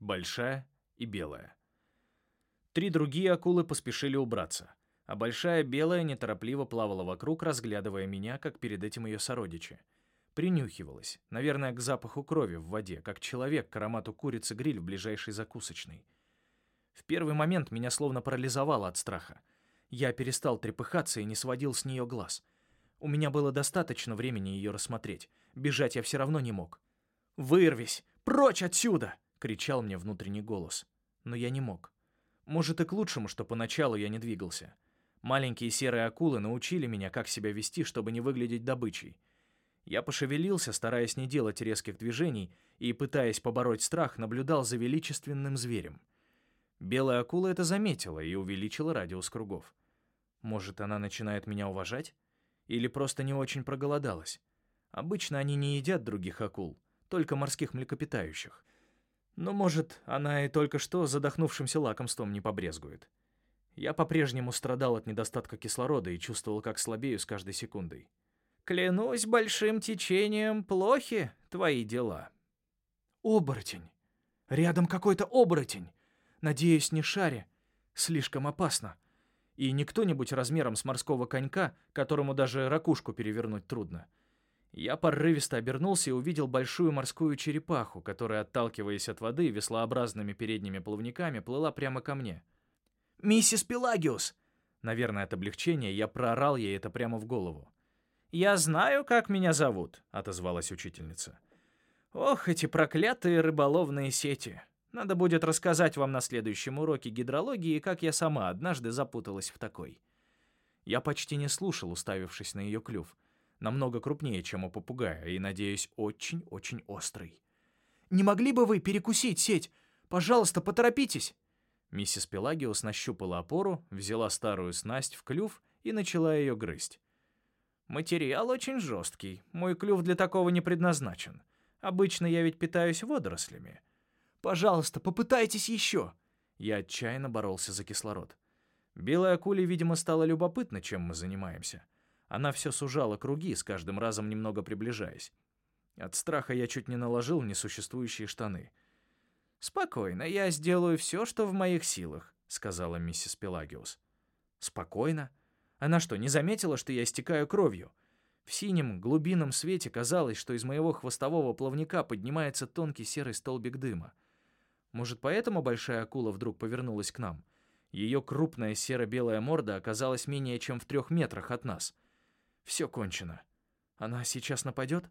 большая и белая. Три другие акулы поспешили убраться, а большая белая неторопливо плавала вокруг, разглядывая меня, как перед этим ее сородичи. Принюхивалась, наверное, к запаху крови в воде, как человек к аромату курицы гриль в ближайшей закусочной. В первый момент меня словно парализовало от страха. Я перестал трепыхаться и не сводил с нее глаз. У меня было достаточно времени ее рассмотреть. Бежать я все равно не мог. «Вырвись! Прочь отсюда!» — кричал мне внутренний голос. Но я не мог. Может, и к лучшему, что поначалу я не двигался. Маленькие серые акулы научили меня, как себя вести, чтобы не выглядеть добычей. Я пошевелился, стараясь не делать резких движений, и, пытаясь побороть страх, наблюдал за величественным зверем. Белая акула это заметила и увеличила радиус кругов. Может, она начинает меня уважать? Или просто не очень проголодалась? Обычно они не едят других акул, только морских млекопитающих. Но, может, она и только что задохнувшимся лакомством не побрезгует. Я по-прежнему страдал от недостатка кислорода и чувствовал, как слабею с каждой секундой. Клянусь большим течением, плохи твои дела. Оборотень. Рядом какой-то оборотень. Надеюсь, не шаре. Слишком опасно. И не кто-нибудь размером с морского конька, которому даже ракушку перевернуть трудно. Я порывисто обернулся и увидел большую морскую черепаху, которая, отталкиваясь от воды веслообразными передними плавниками, плыла прямо ко мне. «Миссис Пелагиус!» Наверное, от облегчения я проорал ей это прямо в голову. «Я знаю, как меня зовут», — отозвалась учительница. «Ох, эти проклятые рыболовные сети. Надо будет рассказать вам на следующем уроке гидрологии, как я сама однажды запуталась в такой». Я почти не слушал, уставившись на ее клюв. Намного крупнее, чем у попугая, и, надеюсь, очень-очень острый. «Не могли бы вы перекусить сеть? Пожалуйста, поторопитесь!» Миссис Пелагиус нащупала опору, взяла старую снасть в клюв и начала ее грызть. Материал очень жесткий. Мой клюв для такого не предназначен. Обычно я ведь питаюсь водорослями. Пожалуйста, попытайтесь еще. Я отчаянно боролся за кислород. Белая акуле, видимо, стало любопытно, чем мы занимаемся. Она все сужала круги, с каждым разом немного приближаясь. От страха я чуть не наложил несуществующие штаны. «Спокойно, я сделаю все, что в моих силах», — сказала миссис Пелагиус. «Спокойно? Она что, не заметила, что я истекаю кровью? В синем, глубинном свете казалось, что из моего хвостового плавника поднимается тонкий серый столбик дыма. Может, поэтому большая акула вдруг повернулась к нам? Ее крупная серо-белая морда оказалась менее чем в трех метрах от нас. Все кончено. Она сейчас нападет?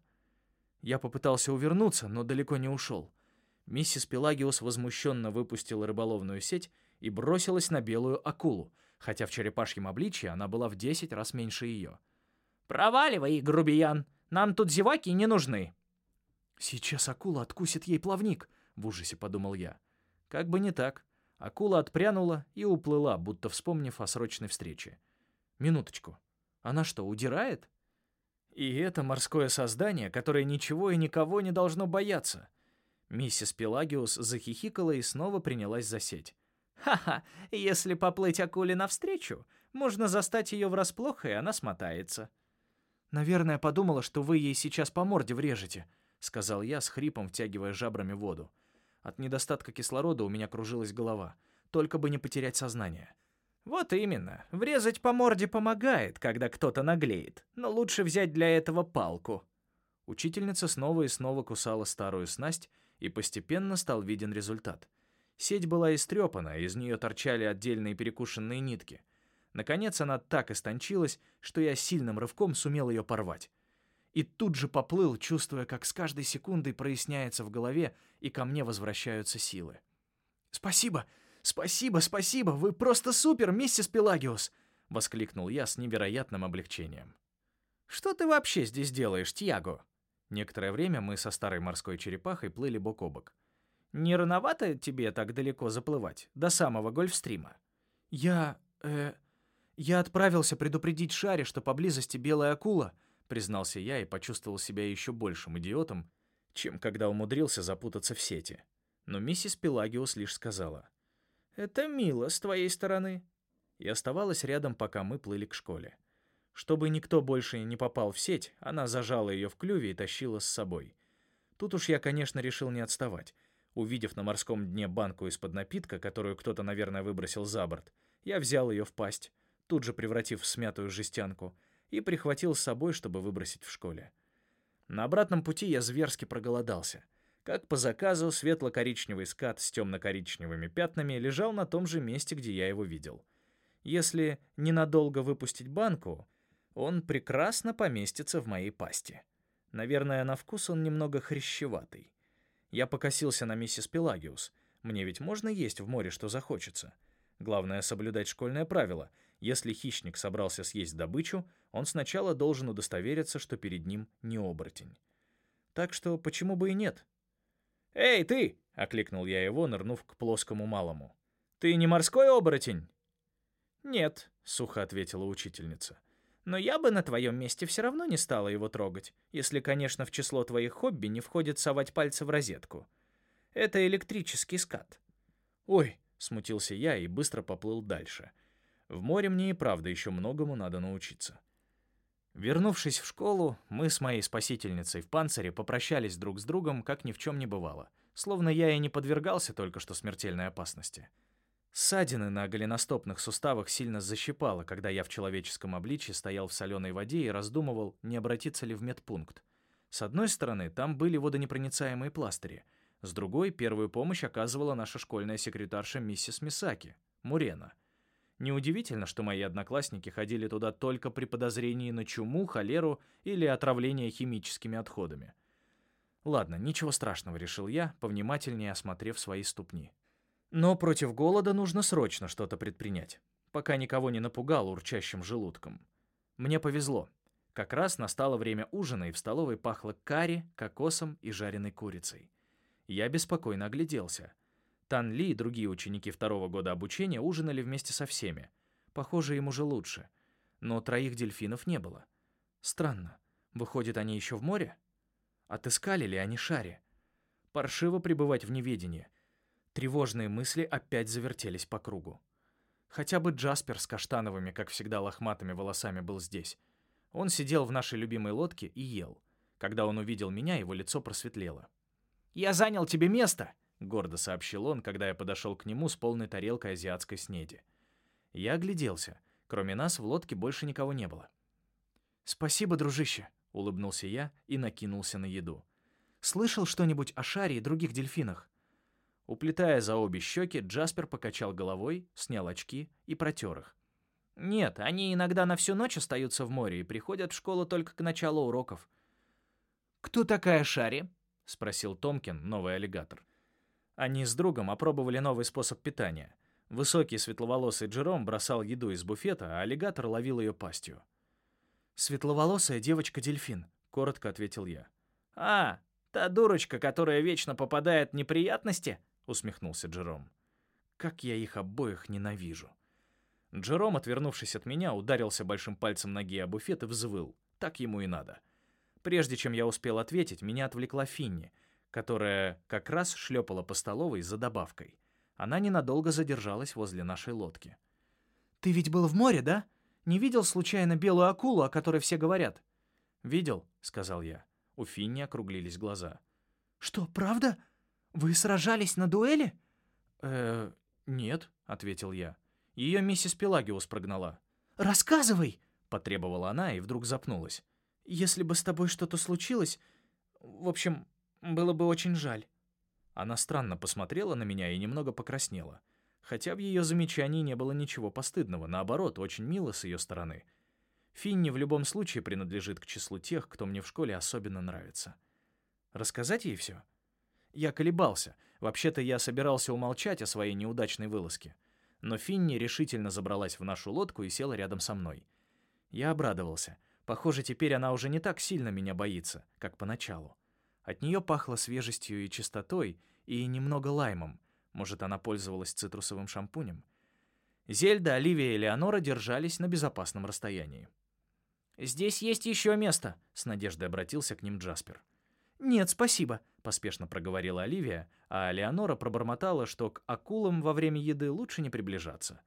Я попытался увернуться, но далеко не ушел. Миссис Пелагиус возмущенно выпустила рыболовную сеть и бросилась на белую акулу — хотя в черепашьем обличье она была в десять раз меньше ее. «Проваливай, грубиян! Нам тут зеваки не нужны!» «Сейчас акула откусит ей плавник», — в ужасе подумал я. Как бы не так. Акула отпрянула и уплыла, будто вспомнив о срочной встрече. «Минуточку. Она что, удирает?» И это морское создание, которое ничего и никого не должно бояться. Миссис Пелагиус захихикала и снова принялась за сеть. Ха-ха, если поплыть акуле навстречу, можно застать ее врасплох, и она смотается. Наверное, подумала, что вы ей сейчас по морде врежете, сказал я с хрипом, втягивая жабрами воду. От недостатка кислорода у меня кружилась голова, только бы не потерять сознание. Вот именно. Врезать по морде помогает, когда кто-то наглеет, но лучше взять для этого палку. Учительница снова и снова кусала старую снасть, и постепенно стал виден результат. Сеть была истрепана, из нее торчали отдельные перекушенные нитки. Наконец она так истончилась, что я сильным рывком сумел ее порвать. И тут же поплыл, чувствуя, как с каждой секундой проясняется в голове, и ко мне возвращаются силы. «Спасибо! Спасибо, спасибо! Вы просто супер, миссис Пелагиус!» — воскликнул я с невероятным облегчением. «Что ты вообще здесь делаешь, Тьяго?» Некоторое время мы со старой морской черепахой плыли бок о бок. Не рановато тебе так далеко заплывать, до самого Гольфстрима? Я... э... Я отправился предупредить Шаре, что поблизости белая акула, признался я и почувствовал себя еще большим идиотом, чем когда умудрился запутаться в сети. Но миссис Пелагиус лишь сказала. «Это мило с твоей стороны». И оставалась рядом, пока мы плыли к школе. Чтобы никто больше не попал в сеть, она зажала ее в клюве и тащила с собой. Тут уж я, конечно, решил не отставать — Увидев на морском дне банку из-под напитка, которую кто-то, наверное, выбросил за борт, я взял ее в пасть, тут же превратив в смятую жестянку, и прихватил с собой, чтобы выбросить в школе. На обратном пути я зверски проголодался. Как по заказу, светло-коричневый скат с темно-коричневыми пятнами лежал на том же месте, где я его видел. Если ненадолго выпустить банку, он прекрасно поместится в моей пасти. Наверное, на вкус он немного хрящеватый. Я покосился на миссис Пелагиус. Мне ведь можно есть в море, что захочется. Главное — соблюдать школьное правило. Если хищник собрался съесть добычу, он сначала должен удостовериться, что перед ним не оборотень. Так что почему бы и нет? «Эй, ты!» — окликнул я его, нырнув к плоскому малому. «Ты не морской оборотень?» «Нет», — сухо ответила учительница. «Но я бы на твоем месте все равно не стала его трогать, если, конечно, в число твоих хобби не входит совать пальцы в розетку. Это электрический скат». «Ой», — смутился я и быстро поплыл дальше. В море мне и правда еще многому надо научиться. Вернувшись в школу, мы с моей спасительницей в панцире попрощались друг с другом, как ни в чем не бывало, словно я и не подвергался только что смертельной опасности. Ссадины на голеностопных суставах сильно защипало, когда я в человеческом обличье стоял в соленой воде и раздумывал, не обратиться ли в медпункт. С одной стороны, там были водонепроницаемые пластыри, с другой первую помощь оказывала наша школьная секретарша миссис Мисаки, Мурена. Неудивительно, что мои одноклассники ходили туда только при подозрении на чуму, холеру или отравление химическими отходами. Ладно, ничего страшного, решил я, повнимательнее осмотрев свои ступни. Но против голода нужно срочно что-то предпринять, пока никого не напугал урчащим желудком. Мне повезло. Как раз настало время ужина, и в столовой пахло карри, кокосом и жареной курицей. Я беспокойно огляделся. Тан Ли и другие ученики второго года обучения ужинали вместе со всеми. Похоже, им уже лучше. Но троих дельфинов не было. Странно. Выходит, они еще в море? Отыскали ли они шаре? Паршиво пребывать в неведении — Тревожные мысли опять завертелись по кругу. Хотя бы Джаспер с каштановыми, как всегда, лохматыми волосами был здесь. Он сидел в нашей любимой лодке и ел. Когда он увидел меня, его лицо просветлело. «Я занял тебе место!» — гордо сообщил он, когда я подошел к нему с полной тарелкой азиатской снеди. Я огляделся. Кроме нас в лодке больше никого не было. «Спасибо, дружище», — улыбнулся я и накинулся на еду. «Слышал что-нибудь о шаре и других дельфинах?» Уплетая за обе щеки, Джаспер покачал головой, снял очки и протер их. «Нет, они иногда на всю ночь остаются в море и приходят в школу только к началу уроков». «Кто такая Шари?» — спросил Томкин, новый аллигатор. Они с другом опробовали новый способ питания. Высокий светловолосый Джером бросал еду из буфета, а аллигатор ловил ее пастью. «Светловолосая девочка-дельфин», — коротко ответил я. «А, та дурочка, которая вечно попадает в неприятности?» усмехнулся Джером. Как я их обоих ненавижу. Джером, отвернувшись от меня, ударился большим пальцем ноги о буфет и взвыл. Так ему и надо. Прежде чем я успел ответить, меня отвлекла Финни, которая как раз шлепала по столовой за добавкой. Она ненадолго задержалась возле нашей лодки. «Ты ведь был в море, да? Не видел случайно белую акулу, о которой все говорят?» «Видел», — сказал я. У Финни округлились глаза. «Что, правда? «Вы сражались на дуэли?» «Э, нет», — ответил я. Ее миссис Пелагиус прогнала. «Рассказывай!» — потребовала она и вдруг запнулась. «Если бы с тобой что-то случилось... В общем, было бы очень жаль». Она странно посмотрела на меня и немного покраснела. Хотя в ее замечании не было ничего постыдного, наоборот, очень мило с ее стороны. Финни в любом случае принадлежит к числу тех, кто мне в школе особенно нравится. Рассказать ей все? Я колебался. Вообще-то я собирался умолчать о своей неудачной вылазке. Но Финни решительно забралась в нашу лодку и села рядом со мной. Я обрадовался. Похоже, теперь она уже не так сильно меня боится, как поначалу. От нее пахло свежестью и чистотой, и немного лаймом. Может, она пользовалась цитрусовым шампунем. Зельда, Оливия и Леонора держались на безопасном расстоянии. «Здесь есть еще место», — с надеждой обратился к ним Джаспер. «Нет, спасибо», — поспешно проговорила Оливия, а Леонора пробормотала, что к акулам во время еды лучше не приближаться.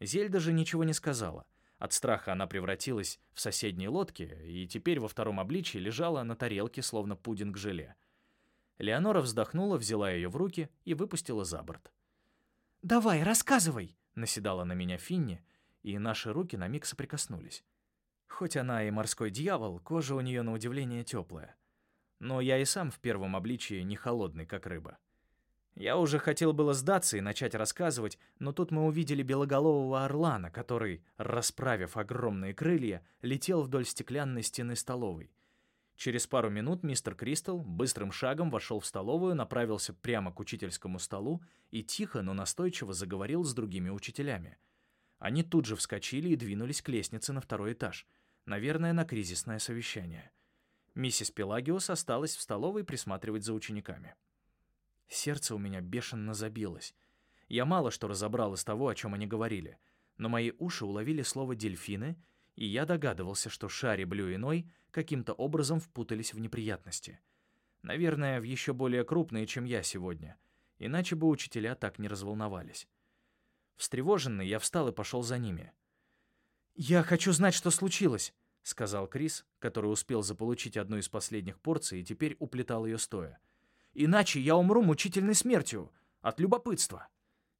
Зельда же ничего не сказала. От страха она превратилась в соседней лодке и теперь во втором обличии лежала на тарелке, словно пудинг-желе. Леонора вздохнула, взяла ее в руки и выпустила за борт. «Давай, рассказывай!» — наседала на меня Финни, и наши руки на миг соприкоснулись. Хоть она и морской дьявол, кожа у нее на удивление теплая. Но я и сам в первом обличии не холодный, как рыба. Я уже хотел было сдаться и начать рассказывать, но тут мы увидели белоголового орлана, который, расправив огромные крылья, летел вдоль стеклянной стены столовой. Через пару минут мистер Кристал быстрым шагом вошел в столовую, направился прямо к учительскому столу и тихо, но настойчиво заговорил с другими учителями. Они тут же вскочили и двинулись к лестнице на второй этаж, наверное, на кризисное совещание. Миссис Пелагиус осталась в столовой присматривать за учениками. Сердце у меня бешено забилось. Я мало что разобрал из того, о чем они говорили, но мои уши уловили слово «дельфины», и я догадывался, что Шари, Блю и Ной каким-то образом впутались в неприятности. Наверное, в еще более крупные, чем я сегодня, иначе бы учителя так не разволновались. Встревоженный, я встал и пошел за ними. «Я хочу знать, что случилось», — сказал Крис, который успел заполучить одну из последних порций и теперь уплетал ее стоя. Иначе я умру мучительной смертью от любопытства.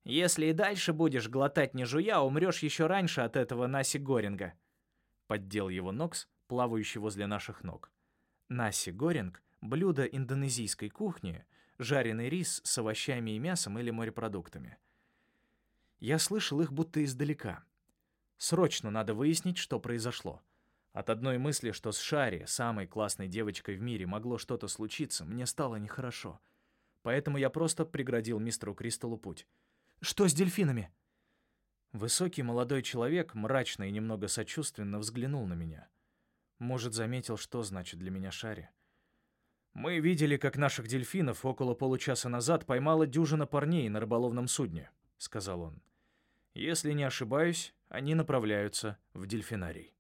Если и дальше будешь глотать не жуя, умрешь еще раньше от этого Наси Горинга. Поддел его Нокс, плавающий возле наших ног. Наси Горинг — блюдо индонезийской кухни, жареный рис с овощами и мясом или морепродуктами. Я слышал их будто издалека. Срочно надо выяснить, что произошло. От одной мысли, что с Шари, самой классной девочкой в мире, могло что-то случиться, мне стало нехорошо. Поэтому я просто преградил мистеру Кристаллу путь. «Что с дельфинами?» Высокий молодой человек мрачно и немного сочувственно взглянул на меня. Может, заметил, что значит для меня Шари. «Мы видели, как наших дельфинов около получаса назад поймала дюжина парней на рыболовном судне», — сказал он. «Если не ошибаюсь, они направляются в дельфинарий».